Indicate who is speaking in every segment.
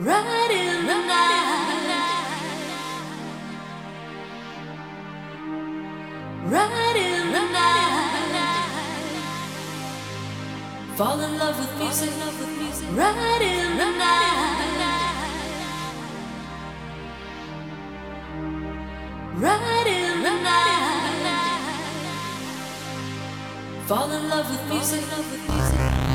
Speaker 1: Right in the night. Right in the night. Fall in love with music. Right in the night. Right in the night. Fall in love with music.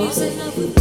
Speaker 1: Music.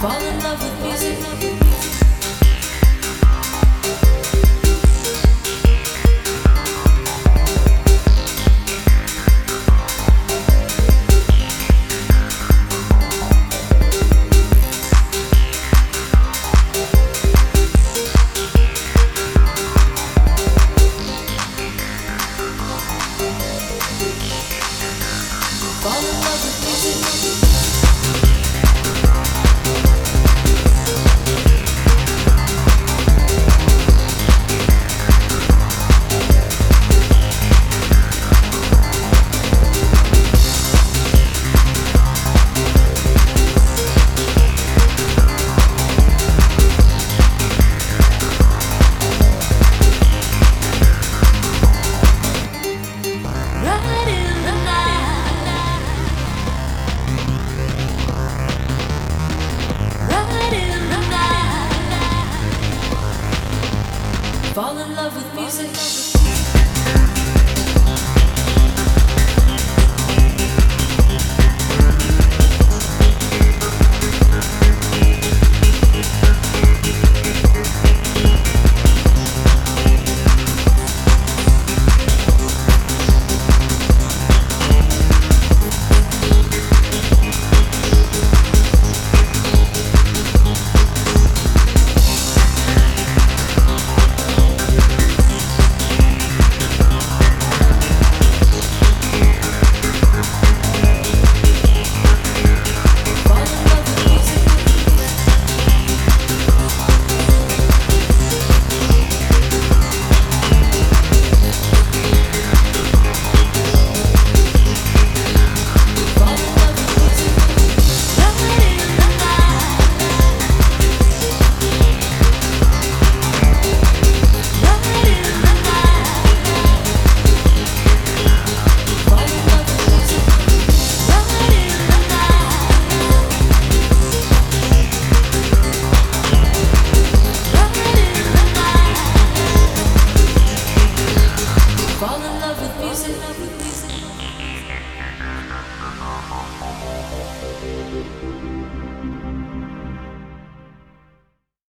Speaker 1: Fall in love with music.